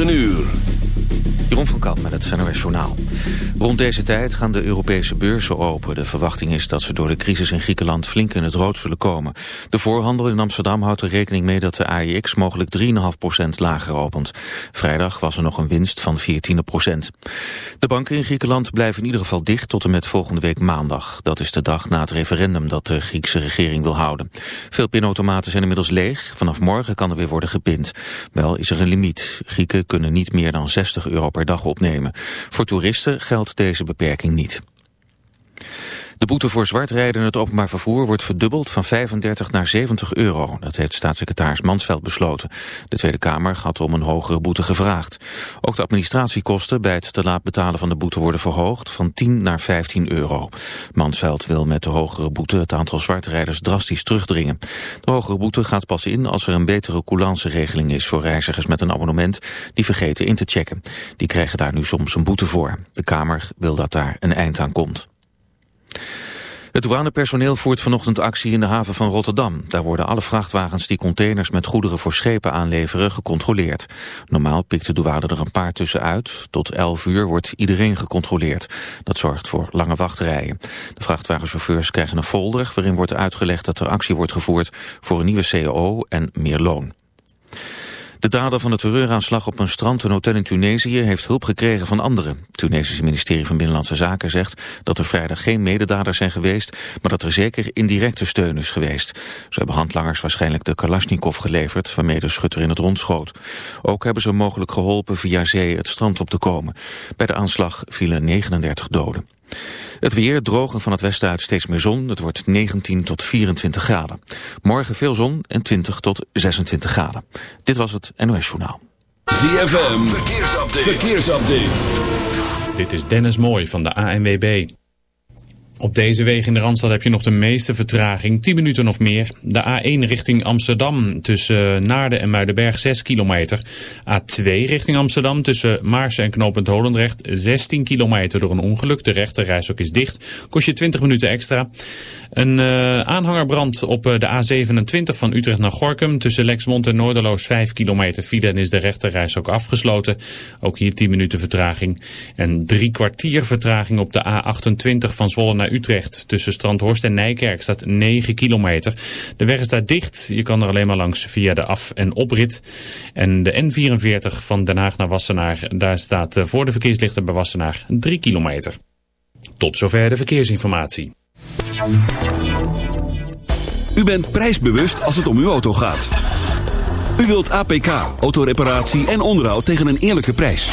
9 uur. Jeroen van Kamp met het NOS Journaal. Rond deze tijd gaan de Europese beurzen open. De verwachting is dat ze door de crisis in Griekenland flink in het rood zullen komen. De voorhandel in Amsterdam houdt er rekening mee dat de AEX mogelijk 3,5% lager opent. Vrijdag was er nog een winst van 14%. De banken in Griekenland blijven in ieder geval dicht tot en met volgende week maandag. Dat is de dag na het referendum dat de Griekse regering wil houden. Veel pinautomaten zijn inmiddels leeg. Vanaf morgen kan er weer worden gepind. Wel is er een limiet. Grieken kunnen niet meer dan 60 euro per per dag opnemen. Voor toeristen geldt deze beperking niet. De boete voor zwartrijden in het openbaar vervoer wordt verdubbeld van 35 naar 70 euro. Dat heeft staatssecretaris Mansveld besloten. De Tweede Kamer had om een hogere boete gevraagd. Ook de administratiekosten bij het te laat betalen van de boete worden verhoogd van 10 naar 15 euro. Mansveld wil met de hogere boete het aantal zwartrijders drastisch terugdringen. De hogere boete gaat pas in als er een betere regeling is voor reizigers met een abonnement die vergeten in te checken. Die krijgen daar nu soms een boete voor. De Kamer wil dat daar een eind aan komt. Het douanepersoneel voert vanochtend actie in de haven van Rotterdam. Daar worden alle vrachtwagens die containers met goederen voor schepen aanleveren gecontroleerd. Normaal pikt de douane er een paar tussenuit. Tot 11 uur wordt iedereen gecontroleerd. Dat zorgt voor lange wachtrijen. De vrachtwagenchauffeurs krijgen een folder waarin wordt uitgelegd dat er actie wordt gevoerd voor een nieuwe CAO en meer loon. De dader van de terreuraanslag op een strand en hotel in Tunesië heeft hulp gekregen van anderen. Het Tunesische ministerie van Binnenlandse Zaken zegt dat er vrijdag geen mededaders zijn geweest, maar dat er zeker indirecte steun is geweest. Ze hebben handlangers waarschijnlijk de Kalashnikov geleverd, waarmee de schutter in het rond schoot. Ook hebben ze mogelijk geholpen via zee het strand op te komen. Bij de aanslag vielen 39 doden. Het weer droog en van het westen uit steeds meer zon. Het wordt 19 tot 24 graden. Morgen veel zon en 20 tot 26 graden. Dit was het NOS Journaal. ZFM, verkeersupdate. verkeersupdate. Dit is Dennis Mooij van de ANWB. Op deze wegen in de Randstad heb je nog de meeste vertraging, 10 minuten of meer. De A1 richting Amsterdam tussen Naarden en Muidenberg 6 kilometer. A2 richting Amsterdam tussen Maarsen en Knopend Holendrecht 16 kilometer door een ongeluk. De rechterreis ook is dicht. Kost je 20 minuten extra. Een uh, aanhangerbrand op uh, de A27 van Utrecht naar Gorkum tussen Lexmond en Noorderloos 5 kilometer file en is de rechterreis ook afgesloten. Ook hier 10 minuten vertraging. En drie kwartier vertraging op de A28 van Zwolle naar Utrecht. Tussen Strandhorst en Nijkerk staat 9 kilometer. De weg is daar dicht. Je kan er alleen maar langs via de af- en oprit. En de N44 van Den Haag naar Wassenaar. Daar staat eh, voor de verkeerslichten bij Wassenaar 3 kilometer. Tot zover de verkeersinformatie. U bent prijsbewust als het om uw auto gaat. U wilt APK, autoreparatie en onderhoud tegen een eerlijke prijs.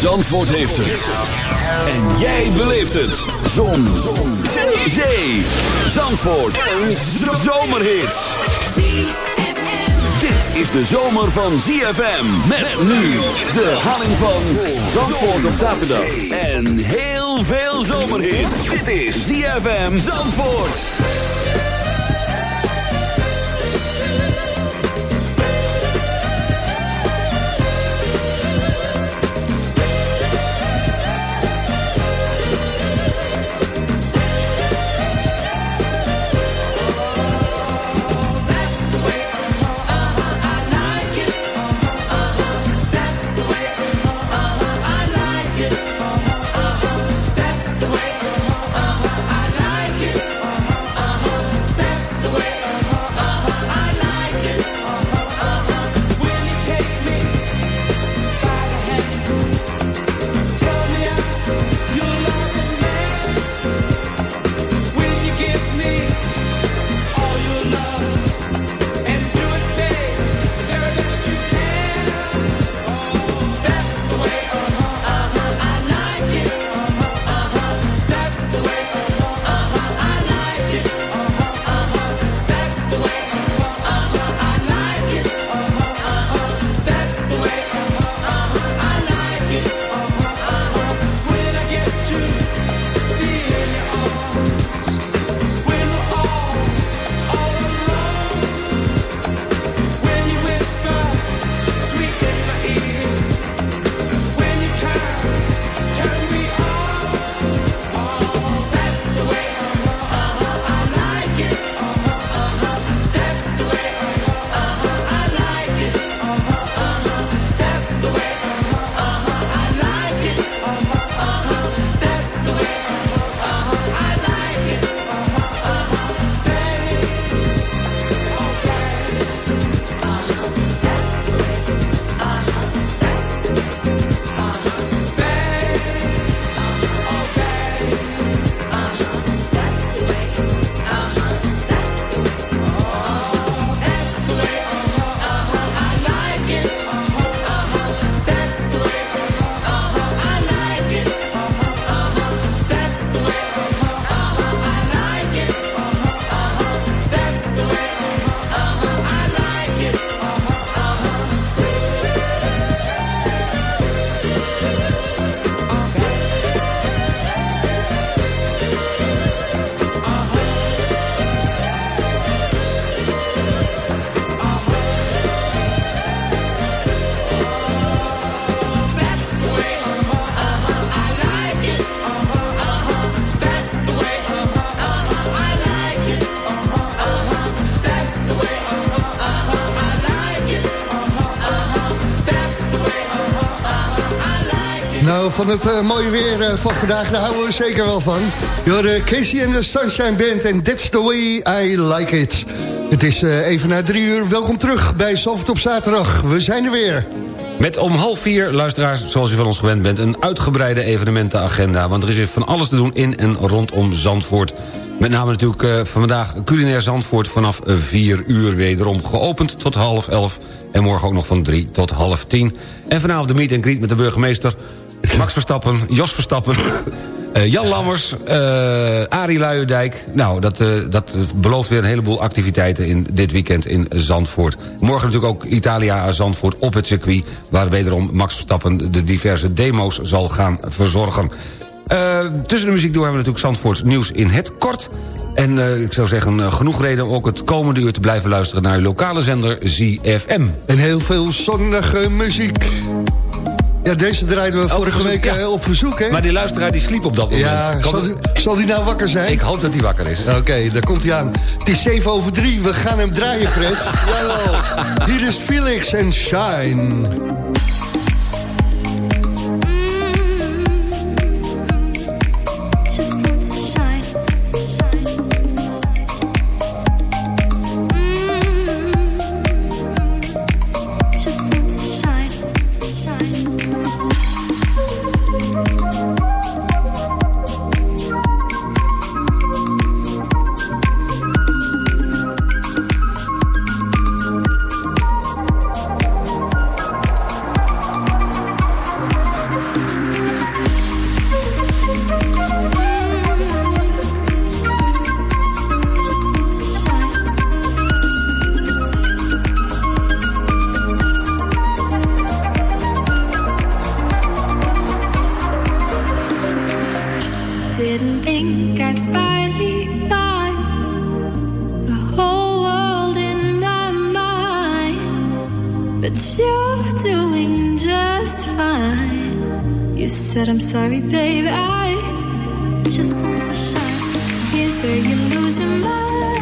Zandvoort heeft het. En jij beleeft het. Zon. Zon. Zee. Zandvoort. Een zomerhit. Dit is de zomer van ZFM. Met nu de herhaling van Zandvoort op zaterdag. En heel veel zomerhit. Dit is ZFM Zandvoort. Van het uh, mooie weer uh, van vandaag, daar houden we zeker wel van. Door Casey en de Sunshine Band en That's the way I like it. Het is uh, even na drie uur. Welkom terug bij Zalvert op zaterdag. We zijn er weer. Met om half vier, luisteraars, zoals u van ons gewend bent... een uitgebreide evenementenagenda. Want er is weer van alles te doen in en rondom Zandvoort. Met name natuurlijk uh, vandaag culinair Zandvoort vanaf 4 uur wederom geopend tot half elf. En morgen ook nog van 3 tot half 10. En vanavond de meet and greet met de burgemeester Max Verstappen, Jos Verstappen... Uh, Jan Lammers, uh, Arie Luijendijk. Nou, dat, uh, dat belooft weer een heleboel activiteiten in dit weekend in Zandvoort. Morgen natuurlijk ook Italia Zandvoort op het circuit... waar wederom Max Verstappen de diverse demo's zal gaan verzorgen. tussen de muziek door hebben we natuurlijk Zandvoorts nieuws in het kort. En ik zou zeggen, genoeg reden om ook het komende uur te blijven luisteren... naar uw lokale zender ZFM. En heel veel zonnige muziek. Ja, deze draaiden we vorige week ja. op verzoek, hè? Maar die luisteraar die sliep op dat moment. Ja, zal, zal die nou wakker zijn? Ik hoop dat hij wakker is. Oké, okay, daar komt hij aan. Het is 7 over 3, we gaan hem draaien, Fred. Jawel. Hier is Felix en Shine. You said I'm sorry, babe. I just want to shine. Here's where you lose your mind.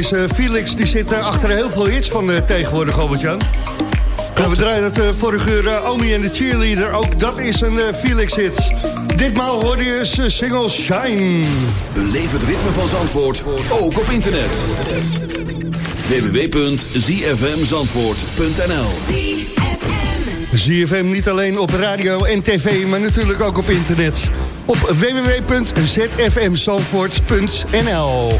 Deze Felix die zit achter heel veel hits van tegenwoordig, Albert-Jan. we draaien het uh, vorige uur Omi en de Cheerleader. Ook dat is een Felix-hit. Ditmaal hoorde je single Shine. Beleef het ritme van Zandvoort, ook op internet. www.zfmzandvoort.nl ZFM niet alleen op radio en tv, maar natuurlijk ook op internet. Op www.zfmzandvoort.nl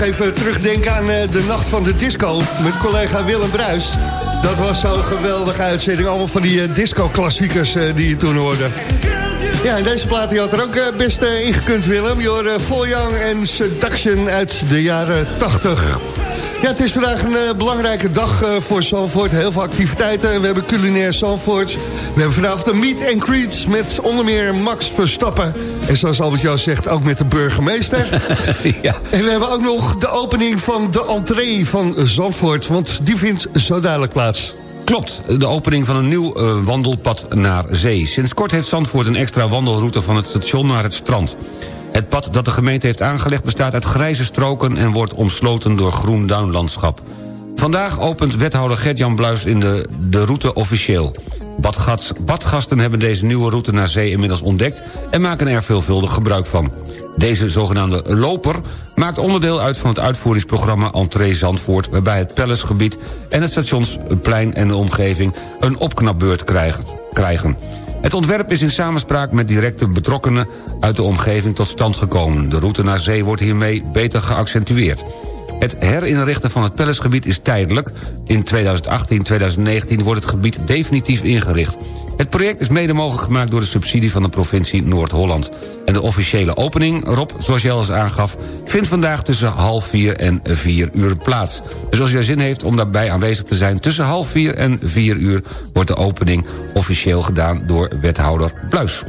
even terugdenken aan de nacht van de disco... met collega Willem Bruis. Dat was zo'n geweldige uitzending. Allemaal van die disco-klassiekers die je toen hoorde. Ja, en deze plaat had er ook best uh, ingekund, Willem. Full Young en Seduction uit de jaren 80. Ja, het is vandaag een belangrijke dag voor Zandvoort. Heel veel activiteiten. We hebben culinair Zandvoort. We hebben vanavond een meet and greet met onder meer Max Verstappen. En zoals Albert Jan zegt, ook met de burgemeester. ja. En we hebben ook nog de opening van de entree van Zandvoort. Want die vindt zo dadelijk plaats. Klopt, de opening van een nieuw uh, wandelpad naar zee. Sinds kort heeft Zandvoort een extra wandelroute van het station naar het strand. Het pad dat de gemeente heeft aangelegd bestaat uit grijze stroken... en wordt omsloten door groen duinlandschap. Vandaag opent wethouder Gert-Jan Bluis in de, de route officieel. Badgast, badgasten hebben deze nieuwe route naar zee inmiddels ontdekt... en maken er veelvuldig gebruik van. Deze zogenaamde loper maakt onderdeel uit van het uitvoeringsprogramma Entree Zandvoort... waarbij het Palacegebied en het Stationsplein en de omgeving een opknapbeurt krijgen. Het ontwerp is in samenspraak met directe betrokkenen uit de omgeving tot stand gekomen. De route naar zee wordt hiermee beter geaccentueerd. Het herinrichten van het Palacegebied is tijdelijk. In 2018-2019 wordt het gebied definitief ingericht. Het project is mede mogelijk gemaakt door de subsidie van de provincie Noord-Holland. En de officiële opening, Rob, zoals je al eens aangaf... vindt vandaag tussen half vier en vier uur plaats. Dus als je zin heeft om daarbij aanwezig te zijn... tussen half vier en vier uur wordt de opening officieel gedaan door wethouder Bluis.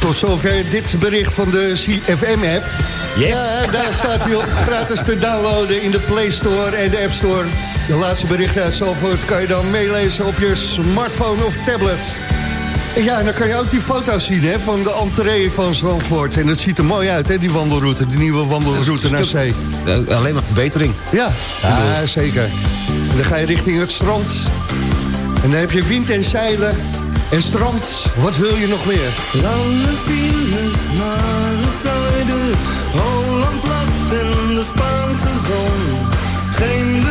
Tot zover dit bericht van de CFM-app. Yes. Ja, daar staat hij op gratis te downloaden in de Play Store en de App Store. De laatste berichten uit Zalvoort kan je dan meelezen op je smartphone of tablet. Ja, en dan kan je ook die foto's zien hè, van de entree van Zandvoort. En het ziet er mooi uit, hè, die wandelroute, de nieuwe wandelroute naar zee. Alleen maar verbetering. Ja, ja zeker. En dan ga je richting het strand. En dan heb je wind en zeilen en strand. Wat wil je nog meer? Lange files naar het zuiden. Holland plat en de Spaanse zon. Geen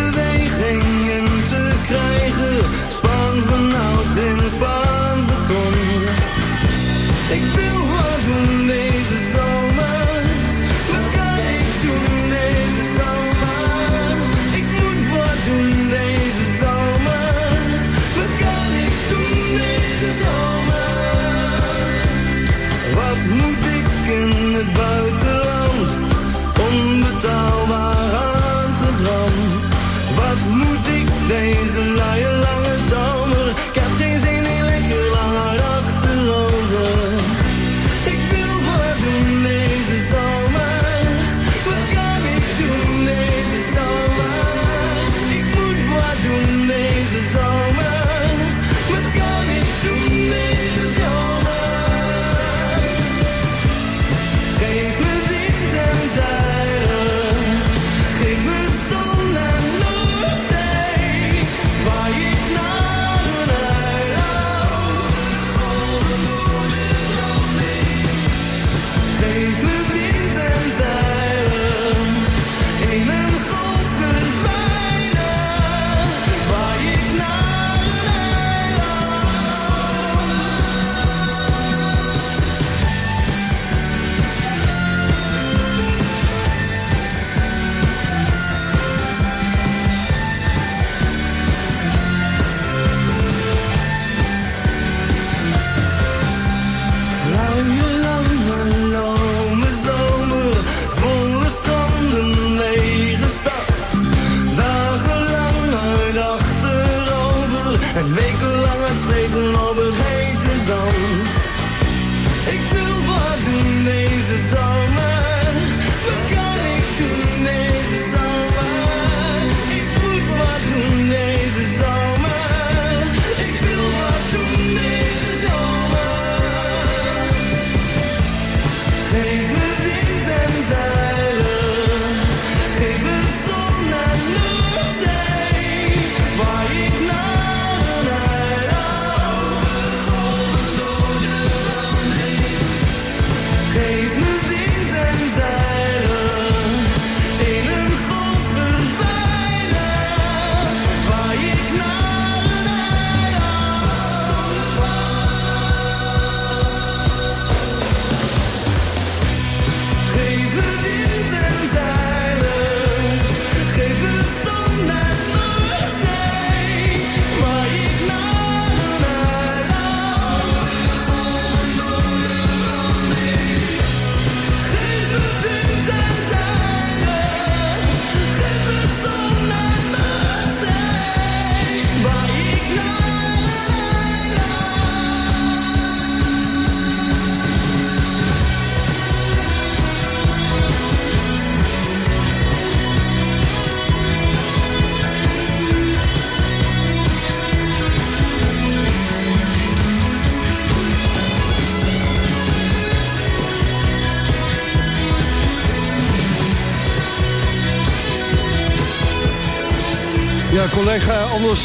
collega Anders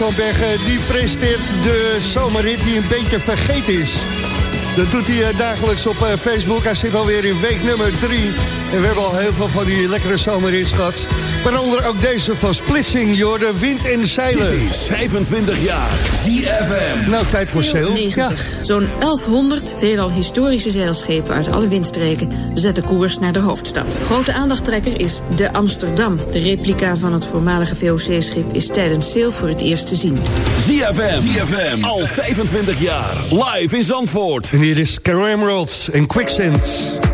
die presenteert de zomerrit die een beetje vergeten is. Dat doet hij eh, dagelijks op eh, Facebook. Hij zit alweer in week nummer 3. En we hebben al heel veel van die lekkere zomerrits gehad. Waaronder ook deze van Splitsing, joh, de wind en de zeilen. Dit is 25 jaar. ZFM. Nou, tijd voor Sail. 90. Zo'n 1100 veelal historische zeilschepen uit alle windstreken zetten koers naar de hoofdstad. Grote aandachttrekker is de Amsterdam. De replica van het voormalige VOC-schip is tijdens Sail voor het eerst te zien. ZFM. ZFM. Al 25 jaar. Live in Zandvoort. En hier is Carol Emerald en Quicksand.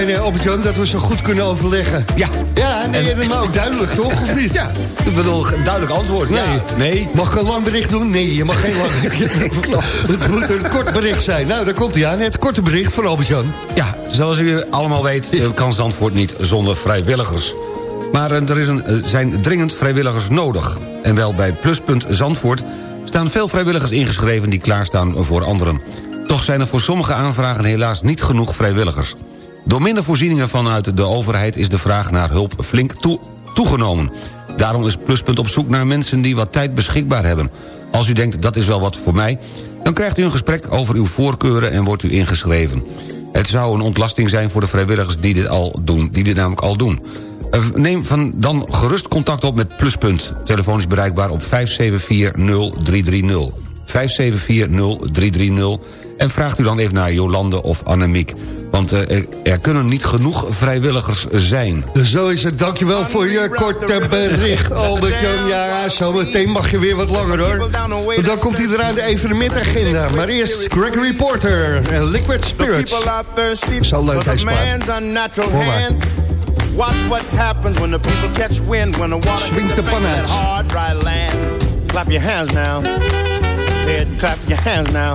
Fijn, hè, Albert-Jan, dat we zo goed kunnen overleggen. Ja. Ja, nee, En- maar ook duidelijk, toch? Of niet? Ja, ik bedoel, een duidelijk antwoord. Nee. Ja. Nee. Mag ik een lang bericht doen? Nee, je mag geen lang bericht Het moet een kort bericht zijn. Nou, daar komt hij aan. Het korte bericht van Albert-Jan. Ja, zoals u allemaal weet eh, kan Zandvoort niet zonder vrijwilligers. Maar eh, er is een, eh, zijn dringend vrijwilligers nodig. En wel bij Pluspunt Zandvoort staan veel vrijwilligers ingeschreven... die klaarstaan voor anderen. Toch zijn er voor sommige aanvragen helaas niet genoeg vrijwilligers. Door minder voorzieningen vanuit de overheid... is de vraag naar hulp flink toe- toegenomen. Daarom is Pluspunt op zoek naar mensen die wat tijd beschikbaar hebben. Als u denkt, dat is wel wat voor mij... dan krijgt u een gesprek over uw voorkeuren en wordt u ingeschreven. Het zou een ontlasting zijn voor de vrijwilligers die dit, al doen, die dit namelijk al doen. Eh, Neem van dan gerust contact op met Pluspunt. Telefoon is bereikbaar op 5740330. 5740330. En vraagt u dan even naar Jolande of Annemiek. Want eh, er- er kunnen niet genoeg vrijwilligers zijn. Zo is het. Dankjewel voor je korte bericht, Albert-Jan. Ja, zo meteen mag je weer wat langer, hoor. Want dan komt hij eraan de evenementagenda. Maar eerst Gregory Porter en Liquid Spirits. Zo leuk, hij spaart. Watch what happens when the people catch wind when the water Swing the of hard dry land. Clap your hands now. And clap your hands now.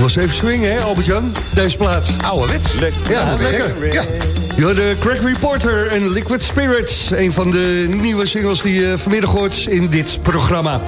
Was even swingen, hè, Albert-Jan? Deze plaats. Ouderwets. Ja, lekker. Ja. De Crack Reporter en Liquid Spirits. Een van de nieuwe singles die je vanmiddag hoort in dit programma.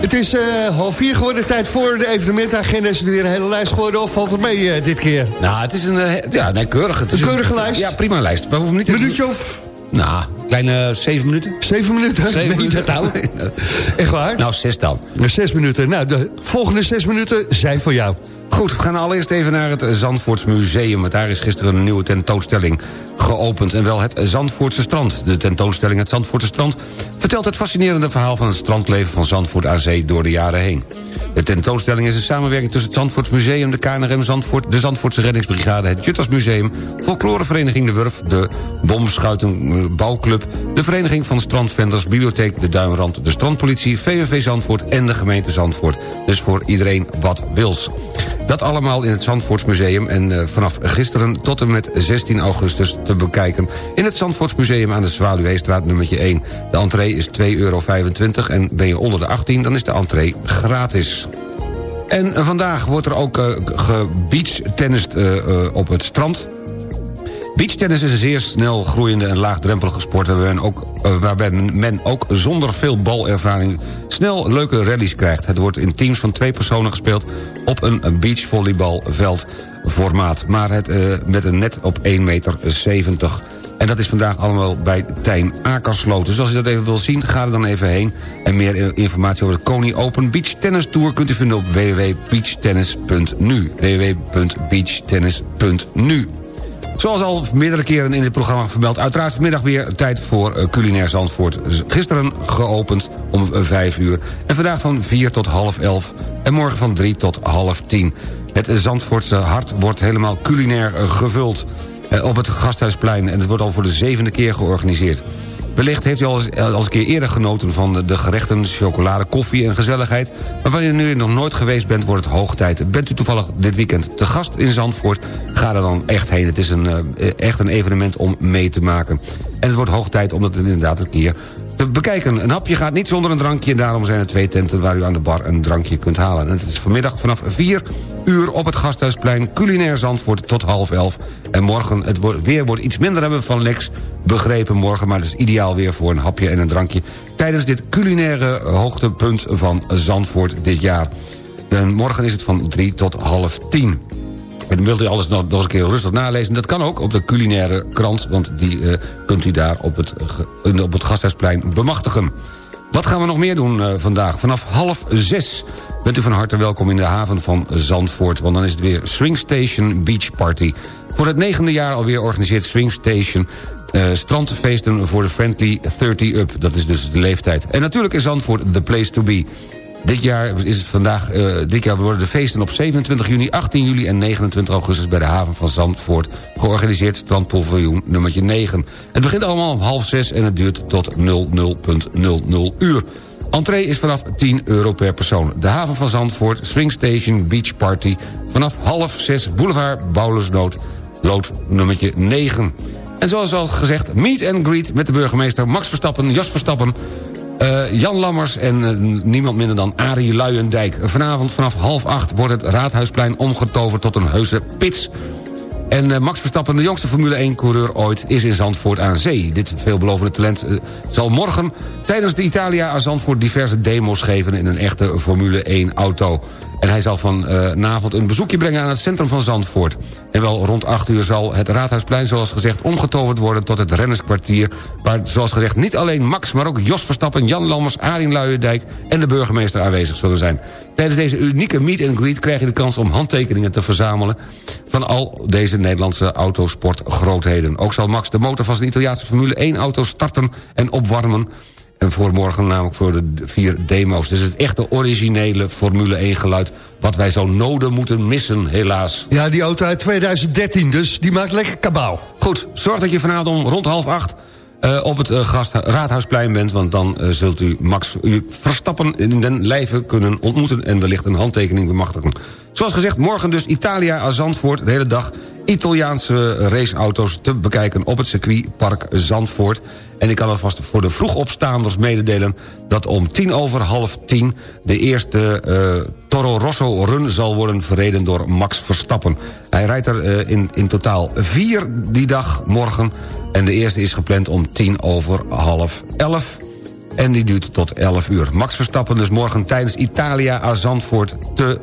Het is eh, half vier geworden, tijd voor de evenementagenda. Is er weer een hele lijst geworden of valt het mee eh, dit keer? Nou, het is een, eh, ja, nee, keurig. Het is Een keurige lijst? Ja, prima lijst. We hoeven niet Een minuutje of Nou, kleine zeven minuten. zeven minuten? Zeven nou? Echt waar? Nou, zes dan. Zes minuten. Nou, de volgende zes minuten zijn voor jou. Goed, we gaan allereerst even naar het Zandvoorts Museum. Want daar is gisteren een nieuwe tentoonstelling geopend. En wel het Zandvoortse strand. De tentoonstelling Het Zandvoortse strand... vertelt het fascinerende verhaal van het strandleven van Zandvoort aan zee door de jaren heen. De tentoonstelling is een samenwerking tussen het Zandvoorts Museum... de KNRM Zandvoort, de Zandvoortse Reddingsbrigade... het Juttersmuseum, Folklorevereniging De Wurf... de Bomschuitenbouwclub... de Vereniging van Strandvenders... Bibliotheek De Duinrand, de Strandpolitie... VVV Zandvoort en de gemeente Zandvoort. Dus voor iedereen wat wils. Dat allemaal in het Zandvoortsmuseum en eh, vanaf gisteren tot en met 16 augustus te bekijken... in het Zandvoortsmuseum aan de Zwaluweestraat nummertje 1. De entree is 2,25 euro en ben je onder de 18 dan is de entree gratis. En eh, vandaag wordt er ook gebeachtennist uh, uh, op het strand. Beachtennis is een zeer snel groeiende en laagdrempelige sport... waarbij men ook, waarbij men ook zonder veel balervaring snel leuke rallies krijgt. Het wordt in teams van twee personen gespeeld op een beachvolleybalveld formaat. Maar het, met een net op 1,70 meter. En dat is vandaag allemaal bij Tijn Akersloot. Dus als u dat even wil zien, ga er dan even heen. En meer informatie over de Kony Open Beach Tennis Tour... kunt u vinden op www.beachtennis.nu. www.beachtennis.nu Zoals al meerdere keren in dit programma vermeld... uiteraard vanmiddag weer tijd voor uh, culinair Zandvoort. Gisteren geopend om 5 uur. En vandaag van 4 tot half 11. En morgen van 3 tot half 10. Het Zandvoortse hart wordt helemaal culinair uh, gevuld. Uh, op het Gasthuisplein. En het wordt al voor de zevende keer georganiseerd. Wellicht heeft u al eens, eens een keer eerder genoten van de, gerechten... chocolade, koffie en gezelligheid. Maar wanneer u nog nooit geweest bent, wordt het hoog tijd. Bent u toevallig dit weekend te gast in Zandvoort... ga er dan echt heen. Het is een, eh, echt een evenement om mee te maken. En het wordt hoog tijd om dat inderdaad een keer te bekijken. Een hapje gaat niet zonder een drankje... en daarom zijn er twee tenten waar u aan de bar een drankje kunt halen. En het is vanmiddag vanaf 4 uur op het Gasthuisplein... culinair Zandvoort tot half elf. En morgen, het weer wordt iets minder hebben van Lex... begrepen morgen, maar het is ideaal weer voor een hapje en een drankje... tijdens dit culinaire hoogtepunt van Zandvoort dit jaar. En morgen is het van 3 tot half 10. En wilt u alles nog, nog eens een keer rustig nalezen? Dat kan ook op de culinaire krant... want die eh, kunt u daar op het, ge- op het Gasthuisplein bemachtigen. Wat gaan we nog meer doen eh, vandaag? Vanaf half zes bent u van harte welkom in de haven van Zandvoort... want dan is het weer Swing Station Beach Party. Voor het negende jaar alweer organiseert Swing Station... eh, strandfeesten voor de Friendly 30 Up. Dat is dus de leeftijd. En natuurlijk is Zandvoort the place to be. Dit jaar is het vandaag, eh, dit jaar worden de feesten op 27 juni, 18 juli en 29 augustus bij de haven van Zandvoort georganiseerd strandpaviljoen nummertje 9. Het begint allemaal om half zes en het duurt tot 00.00 uur. Entree is vanaf 10 euro per persoon. De haven van Zandvoort, Swing Station Beach Party... vanaf half zes Boulevard Bouwlersnood, lood nummertje 9. En zoals al gezegd, meet and greet met de burgemeester Max Verstappen, Jos Verstappen... Eh, Jan Lammers en eh, niemand minder dan Arie Luijendijk. Vanavond vanaf half acht wordt het Raadhuisplein omgetoverd tot een heuse pits. En eh, Max Verstappen, de jongste Formule 1-coureur ooit... is in Zandvoort aan zee. Dit veelbelovende talent zal morgen tijdens de Italia aan Zandvoort... diverse demo's geven in een echte Formule 1-auto. En hij zal vanavond een bezoekje brengen aan het centrum van Zandvoort. En wel rond 8 uur zal het Raadhuisplein, zoals gezegd... omgetoverd worden tot het rennerskwartier... waar, zoals gezegd, niet alleen Max, maar ook Jos Verstappen... Jan Lammers, Arjen Luijendijk en de burgemeester aanwezig zullen zijn. Tijdens deze unieke meet and greet krijg je de kans om handtekeningen te verzamelen... van al deze Nederlandse autosportgrootheden. Ook zal Max de motor van zijn Italiaanse Formule 1-auto starten en opwarmen... En voor morgen namelijk voor de vier demo's. Dus het echte originele Formule 1 geluid... wat wij zo nodig moeten missen, helaas. Ja, die auto uit 2013, dus die maakt lekker kabaal. Goed, zorg dat je vanavond om rond half acht... eh, op het gast, Raadhuisplein bent... want dan eh, zult u Max u Verstappen in den lijve kunnen ontmoeten... en wellicht een handtekening bemachtigen. Zoals gezegd, morgen dus Italia aan Zandvoort... de hele dag Italiaanse raceauto's te bekijken op het circuitpark Zandvoort. En ik kan alvast voor de vroegopstaanders mededelen... dat om tien over half tien de eerste eh, Toro Rosso run zal worden verreden door Max Verstappen. Hij rijdt er eh, in, in totaal vier die dag morgen... en de eerste is gepland om tien over half elf... En die duurt tot 11 uur. Max Verstappen dus morgen tijdens Italia aan Zandvoort te,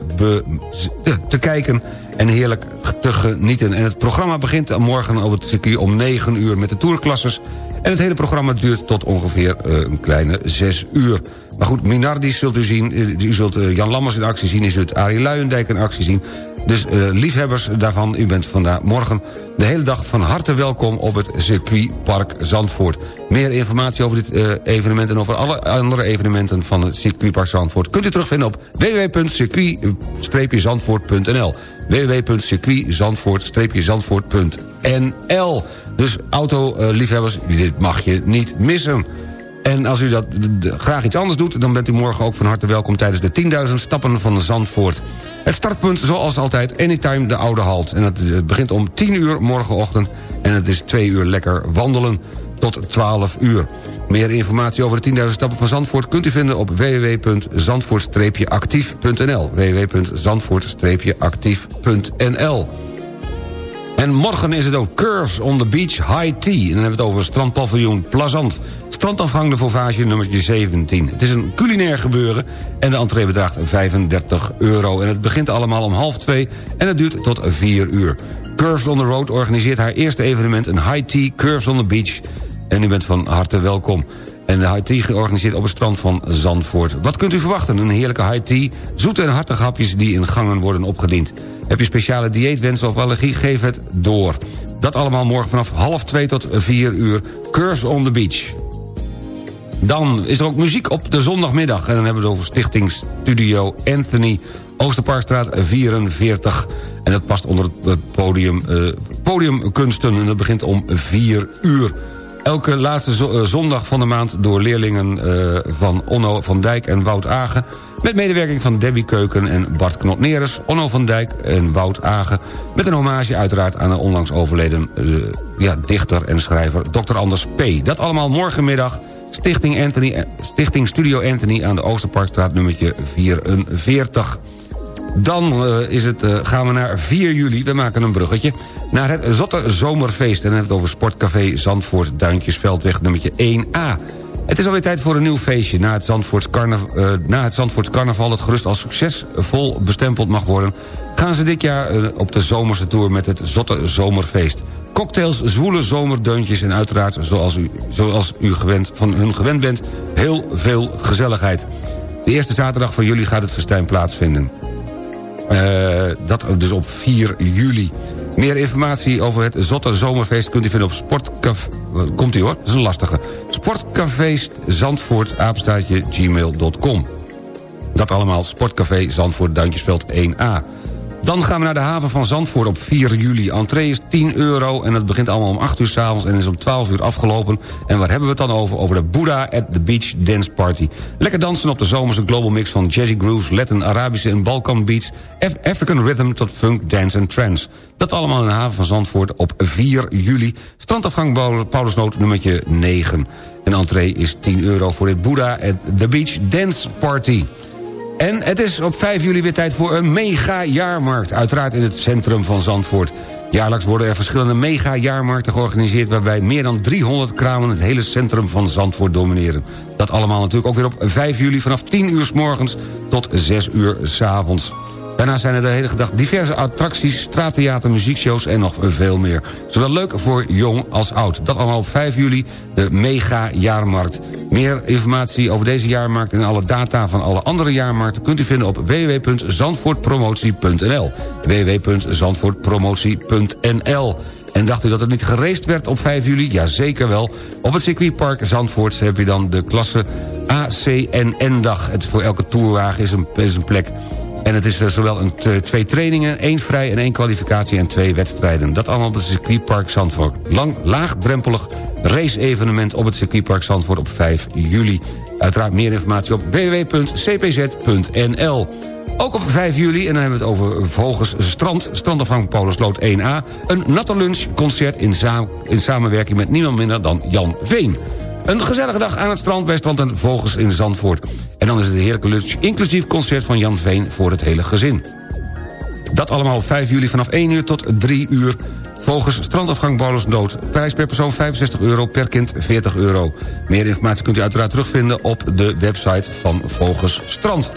te, kijken en heerlijk te genieten. En het programma begint morgen op het circuit om 9 uur met de tourklasses. En het hele programma duurt tot ongeveer eh, een kleine 6 uur. Maar goed, Minardi zult u zien, eh, u zult eh, Jan Lammers in actie zien... u zult Arie Luijendijk in actie zien. Dus eh, liefhebbers daarvan, u bent vandaag morgen de hele dag van harte welkom... op het circuitpark Zandvoort. Meer informatie over dit eh, evenement en over alle andere evenementen... van het circuitpark Zandvoort kunt u terugvinden op www.circuit-zandvoort.nl www.circuitzandvoort-zandvoort.nl Dus autoliefhebbers, dit mag je niet missen. En als u dat graag iets anders doet... dan bent u morgen ook van harte welkom tijdens de 10.000 stappen van Zandvoort. Het startpunt zoals altijd, anytime de oude halt. En het, begint om 10 uur morgenochtend... en het is 2 uur lekker wandelen tot 12 uur. Meer informatie over de 10.000 stappen van Zandvoort... kunt u vinden op www.zandvoort-actief.nl www.zandvoort-actief.nl en morgen is het ook Curves on the Beach High Tea. En dan hebben we het over strandpaviljoen Plazant. Strandafgang de Vauvage nummertje 17. Het is een culinair gebeuren en de entree bedraagt 35 euro. En het begint allemaal om half twee en het duurt tot 4 uur. Curves on the Road organiseert haar eerste evenement... een High Tea Curves on the Beach. En u bent van harte welkom. En de high tea georganiseerd op het strand van Zandvoort. Wat kunt u verwachten? Een heerlijke high tea, zoete en hartige hapjes die in gangen worden opgediend. Heb je speciale dieetwensen of allergie? Geef het door. Dat allemaal morgen vanaf half twee tot vier uur. Curves on the Beach. Dan is er ook muziek op de zondagmiddag. En dan hebben we het over Stichting Studio Anthony... Oosterparkstraat 44. En dat past onder het podium, eh, podiumkunsten. En dat begint om 4 uur. Elke laatste eh, zondag van de maand door leerlingen eh, van Onno van Dijk en Wout Agen... met medewerking van Debbie Keuken en Bart Knot-Neres... Onno van Dijk en Wout Agen... met een hommage uiteraard aan de onlangs overleden eh, ja, dichter en schrijver Dr. Anders P. Dat allemaal morgenmiddag... Stichting, Anthony, Stichting Studio Anthony aan de Oosterparkstraat nummertje 44. Dan eh, is het, eh, gaan we naar 4 juli, we maken een bruggetje... naar het Zotte Zomerfeest. En dan hebben we het over Sportcafé Zandvoort Duintjesveldweg nummertje 1A. Het is alweer tijd voor een nieuw feestje. Na het Zandvoorts, carnav eh, na het carnaval... dat gerust als succesvol bestempeld mag worden... gaan ze dit jaar eh, op de zomerse tour met het Zotte Zomerfeest. Cocktails, zwoele zomerdeuntjes en uiteraard, zoals u, zoals u gewend, van hun gewend bent... heel veel gezelligheid. De eerste zaterdag van juli gaat het festijn plaatsvinden. Eh, dat dus op 4 juli. Meer informatie over het Zotte Zomerfeest kunt u vinden op Sportcafé... Komt u hoor, dat is een lastige. Sportcafé Zandvoort, apenstaartje, gmail.com. Dat allemaal Sportcafé Zandvoort, Duintjesveld 1A. Dan gaan we naar de haven van Zandvoort op 4 juli. Entree is 10 euro en het begint allemaal om 8 uur s'avonds... en is om 12 uur afgelopen. En waar hebben we het dan over? Over de Buddha at the Beach Dance Party. Lekker dansen op de zomerse global mix van jazzy grooves... Latin, Arabische en Balkan beats... Af- African rhythm tot funk, dance en trance. Dat allemaal in de haven van Zandvoort op 4 juli. Strandafgang Paul- Paulusnoot nummertje 9. En entree is 10 euro voor dit Buddha at the Beach Dance Party. En het is op 5 juli weer tijd voor een mega-jaarmarkt. Uiteraard in het centrum van Zandvoort. Jaarlijks worden er verschillende mega-jaarmarkten georganiseerd... waarbij meer dan 300 kramen het hele centrum van Zandvoort domineren. Dat allemaal natuurlijk ook weer op 5 juli vanaf 10 uur s morgens tot 6 uur s avonds. Daarna zijn er de hele dag diverse attracties, straattheater, muziekshows en nog veel meer. Zowel leuk voor jong als oud. Dat allemaal op 5 juli, de mega-jaarmarkt. Meer informatie over deze jaarmarkt en alle data van alle andere jaarmarkten... kunt u vinden op www.zandvoortpromotie.nl www.zandvoortpromotie.nl en dacht u dat het niet gereest werd op 5 juli? Jazeker wel. Op het circuitpark Zandvoort heb je dan de klasse ACNN-dag. Voor elke toerwagen is een, is een plek. En het is eh, zowel een, twee trainingen, één vrij en één kwalificatie... en twee wedstrijden. Dat allemaal op het circuitpark Zandvoort. Lang, laagdrempelig race-evenement op het circuitpark Zandvoort op 5 juli. Uiteraard meer informatie op www.cpz.nl. Ook op 5 juli, en dan hebben we het over Vogels Strand... strandafgang Polersloot 1A... een natte lunchconcert in, in samenwerking met niemand minder dan Jan Veen. Een gezellige dag aan het strand bij Strand en Vogels in Zandvoort. En dan is het een heerlijke lunch, inclusief concert van Jan Veen... voor het hele gezin. Dat allemaal op 5 juli vanaf 1 uur tot 3 uur. Vogels strandafgang Bouwlersnood. Prijs per persoon 65 euro, per kind 40 euro. Meer informatie kunt u uiteraard terugvinden op de website van Vogels Strand.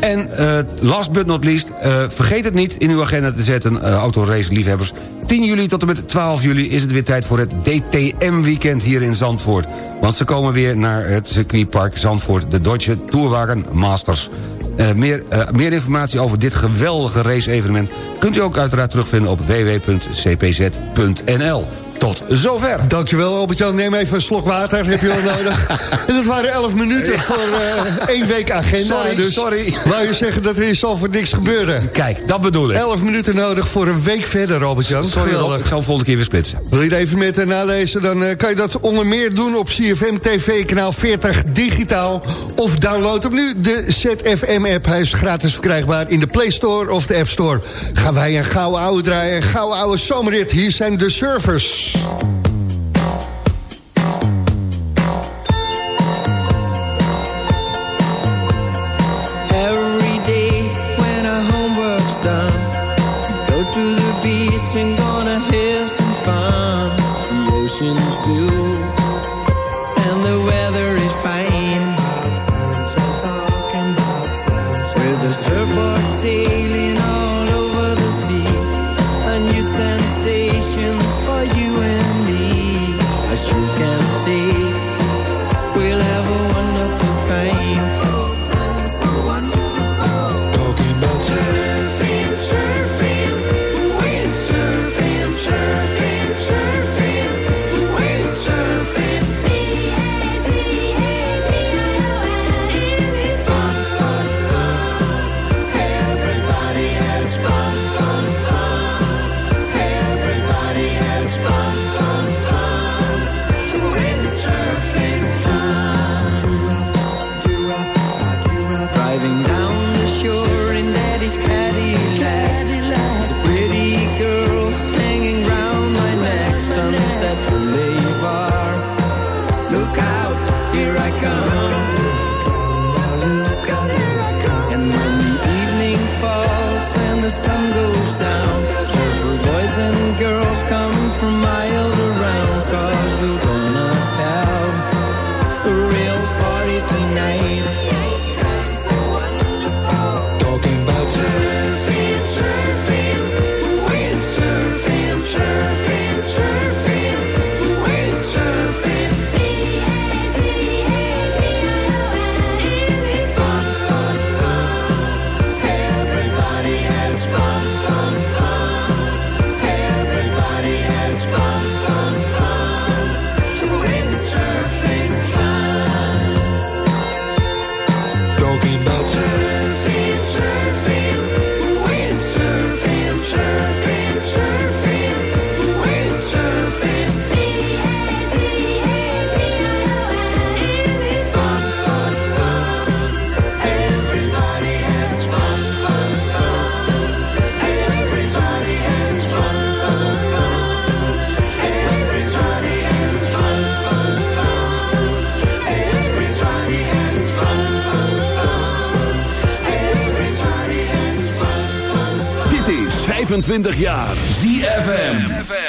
En eh, last but not least, eh, vergeet het niet in uw agenda te zetten... eh autorace-liefhebbers. 10 juli tot en met 12 juli is het weer tijd voor het DTM-weekend hier in Zandvoort. Want ze komen weer naar het circuitpark Zandvoort... de Deutsche Tourwagen Masters. Eh, meer, eh, meer informatie over dit geweldige race-evenement... kunt u ook uiteraard terugvinden op www.cpz.nl. Tot zover. Dankjewel Albert-Jan, neem even een slok water, heb je wel nodig. En dat waren 11 minuten voor eh, één week agenda. Sorry, dus sorry. Wou je zeggen dat er in Zalvoort niks gebeurde? Kijk, dat bedoel ik. 11 minuten nodig voor een week verder, Albert-Jan. Sorry, Rob, ik zal volgende keer weer splitsen. Wil je het even met nalezen, dan eh, kan je dat onder meer doen op CFM TV kanaal 40 digitaal. Of download hem nu, de ZFM-app. Hij is gratis verkrijgbaar in de Play Store of de App Store. Gaan wij een gouden oude draaien, een gouden oude zomerrit. Hier zijn de surfers. English. 25 jaar ZFM.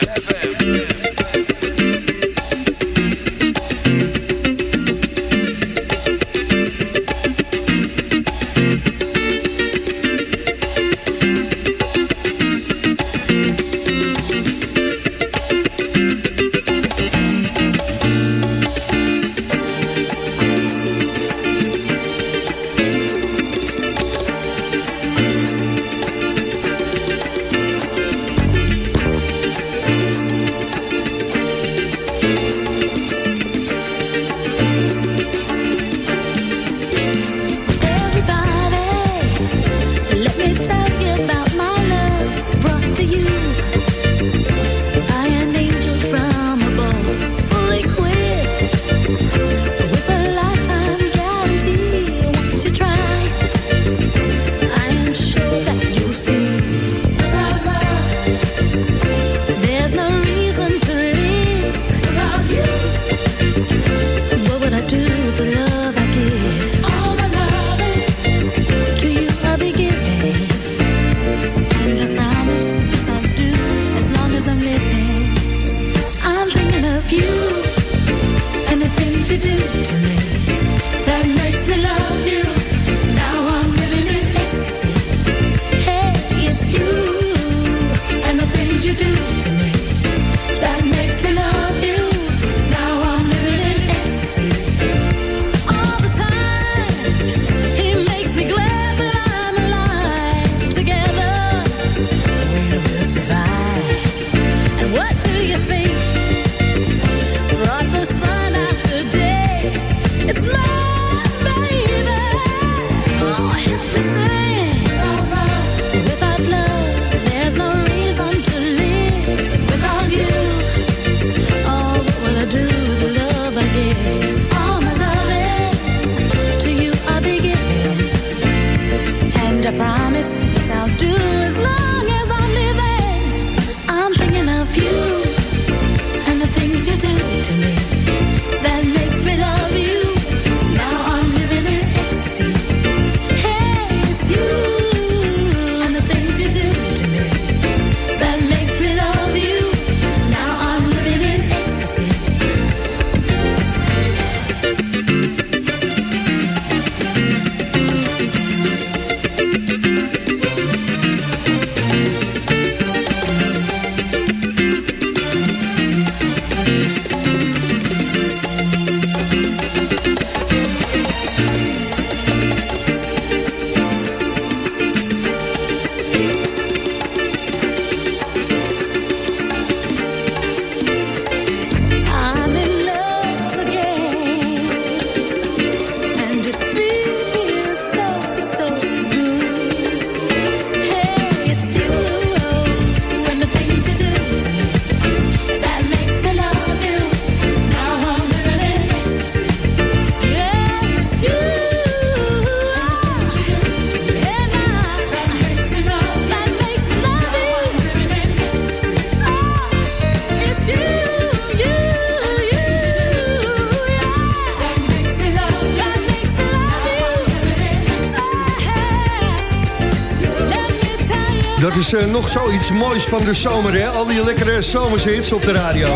Nog zoiets moois van de zomer, hè? Al die lekkere zomershits op de radio.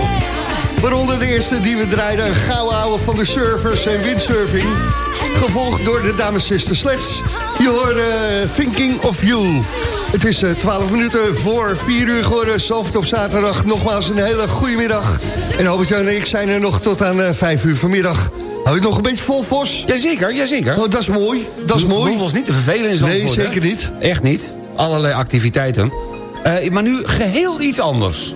Waaronder de eerste die we draaiden, een gouden ouwe van de surfers en windsurfing. Gevolgd door de dames Sister Sleds. Je hoort eh, Thinking of You. Het is eh, 12 minuten voor 4 uur geworden. Zalvert op zaterdag. Nogmaals een hele goede middag. En Albert-Jan en ik zijn er nog tot aan eh, 5 uur vanmiddag. Hou je het nog een beetje vol, Vos? Jazeker, jazeker. Oh, dat is mooi. Dat is We mooi. hoeven ons niet te vervelen in Zandvoort. Nee, hè? zeker niet. Echt niet. Allerlei activiteiten. Eh, maar nu geheel iets anders.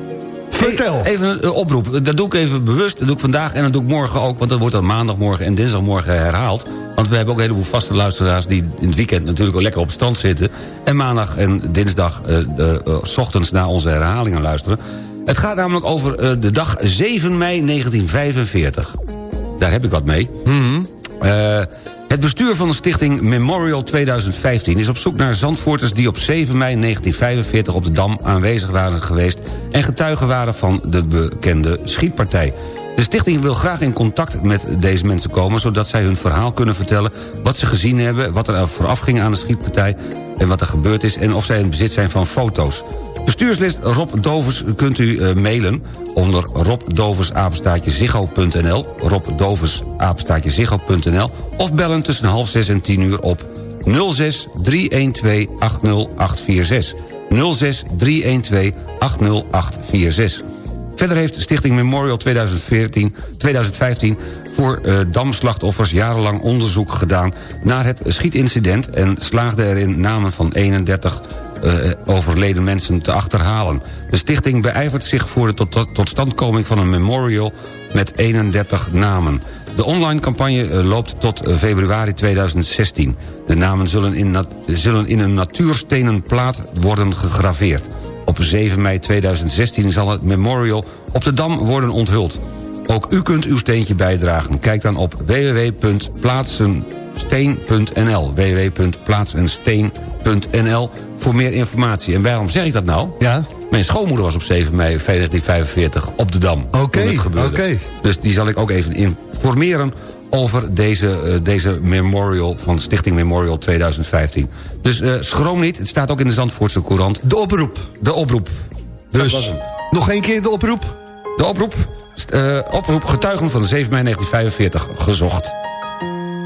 Vertel. Even een eh, oproep. Dat doe ik even bewust. Dat doe ik vandaag en dat doe ik morgen ook. Want dat wordt dan maandagmorgen en dinsdagmorgen herhaald. Want we hebben ook een heleboel vaste luisteraars... die in het weekend natuurlijk ook lekker op het strand zitten. En maandag en dinsdag s ochtends naar onze herhalingen luisteren. Het gaat namelijk over de dag 7 mei 1945. Daar heb ik wat mee. Eh, het bestuur van de stichting Memorial 2015 is op zoek naar Zandvoorters... die op 7 mei 1945 op de Dam aanwezig waren geweest... en getuigen waren van de bekende schietpartij. De stichting wil graag in contact met deze mensen komen... zodat zij hun verhaal kunnen vertellen wat ze gezien hebben... wat er vooraf ging aan de schietpartij en wat er gebeurd is... en of zij in bezit zijn van foto's. Bestuurslid Rob Dovers kunt u eh, mailen onder robdoversapenstaatjeziggo.nl robdoversapenstaatjeziggo.nl of bellen tussen half zes en tien uur op 06 312 80846 06 312 80846 Verder heeft Stichting Memorial 2014, 2015 voor eh, damslachtoffers jarenlang onderzoek gedaan... naar het schietincident en slaagde erin namen van 31 eh, overleden mensen te achterhalen. De stichting beijvert zich voor de tot, totstandkoming van een memorial met 31 namen. De online campagne eh, loopt tot eh, februari 2016. De namen zullen in, zullen in een natuurstenen plaat worden gegraveerd. Op 7 mei 2016 zal het memorial op de Dam worden onthuld. Ook u kunt uw steentje bijdragen. Kijk dan op www.plaatsensteen.nl www.plaatsensteen.nl voor meer informatie. En waarom zeg ik dat nou? Ja. Mijn schoonmoeder was op 7 mei 1945 op de Dam. Oké, oké. Dus die zal ik ook even informeren over deze, eh, deze memorial van Stichting Memorial 2015. Dus eh, schroom niet, het staat ook in de Zandvoortse Courant. De oproep. De oproep. Dat was Dus, nog één keer de oproep. De oproep, eh, oproep getuigen van 7 mei 1945 gezocht.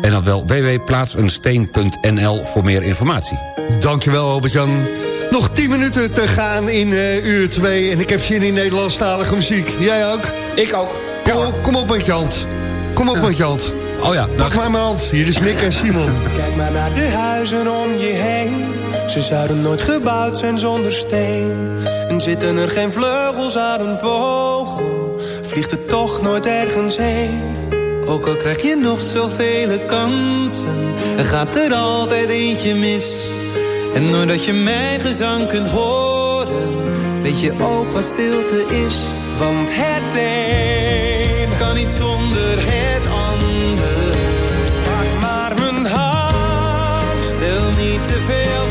En dan wel www.plaatsensteen.nl voor meer informatie. Dankjewel, Albert-Jan. Nog 10 minuten te gaan in eh, uur 2. En ik heb zin in Nederlandstalige muziek. Jij ook? Ik ook. Kom, kom op met je hand. Kom op met je hand. Oh ja, Pak nou, maar mijn hand. Hier is Nick en Simon. Kijk maar naar de huizen om je heen. Ze zouden nooit gebouwd zijn zonder steen. En zitten er geen vleugels aan een vogel, vliegt het toch nooit ergens heen. Ook al krijg je nog zoveel kansen, gaat er altijd eentje mis. En doordat je mijn gezang kunt horen, weet je ook wat stilte is. Want het een kan niet zonder het ander. Pak maar mijn hand, stel niet te veel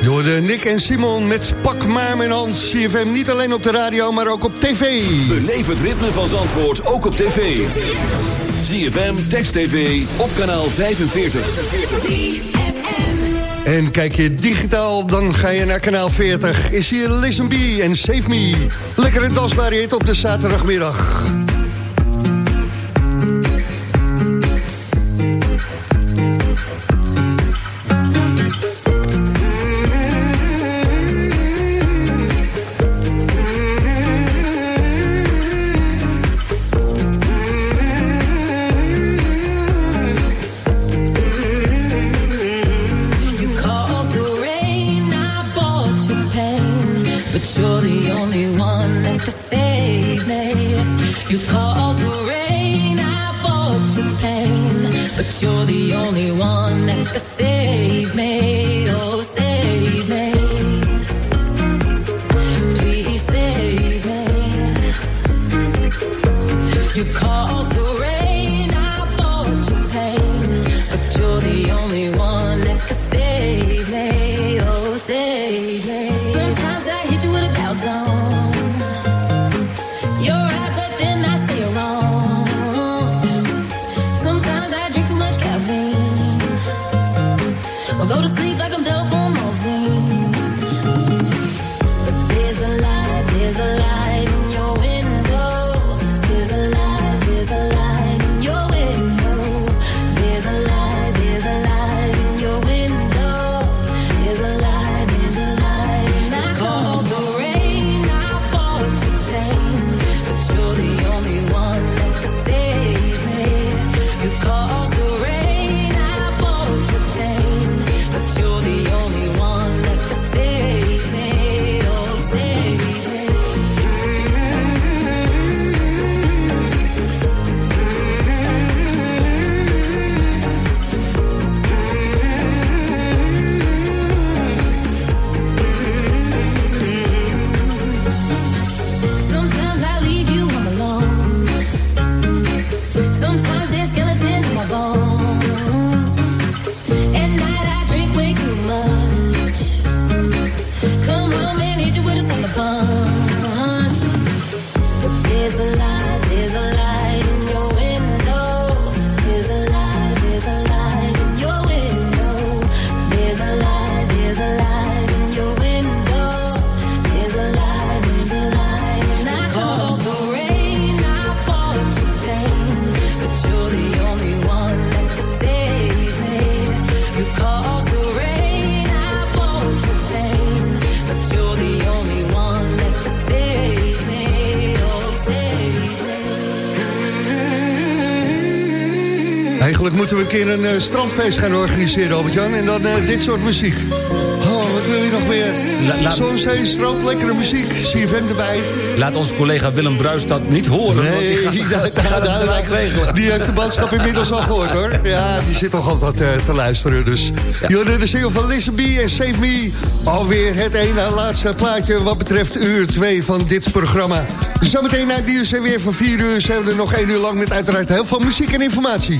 Jorden, Nick en Simon met Pak maar mijn hand. CFM niet alleen op de radio, maar ook op tv. Beleef het ritme van Zandvoort, ook op tv. CFM Text TV, op kanaal 45. En kijk je digitaal, dan ga je naar kanaal 40. Is hier Listen B en Save Me. Lekkere dansbare hit op de zaterdagmiddag. keer een eh, strandfeest gaan organiseren, Albert-Jan. En dan eh, dit soort muziek. Oh, wat wil je nog meer? Zo'n zee, strand, lekkere muziek. CFM erbij. Laat ons collega Willem Bruis dat niet horen. Nee, want die gaat, uit. regelen. Die heeft de boodschap inmiddels al gehoord, hoor. Ja, die zit toch altijd eh, te luisteren. Dus ja. De single van Listen en Save Me. Alweer het ene laatste plaatje wat betreft uur 2 van dit programma. Zometeen na die nieuws weer van 4 uur zijn we er nog 1 uur lang met uiteraard heel veel muziek en informatie.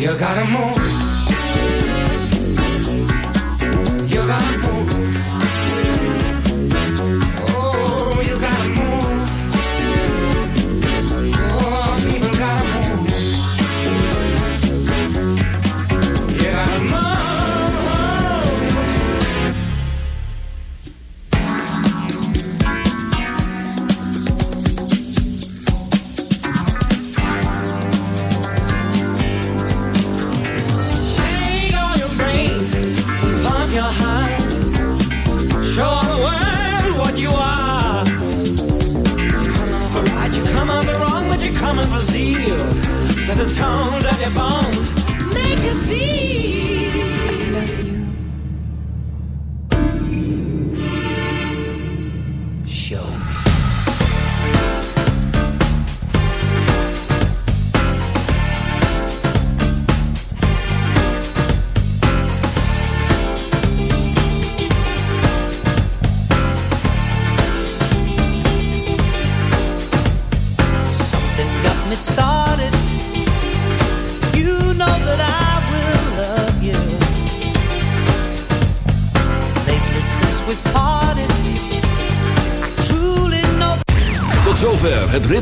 You gotta move.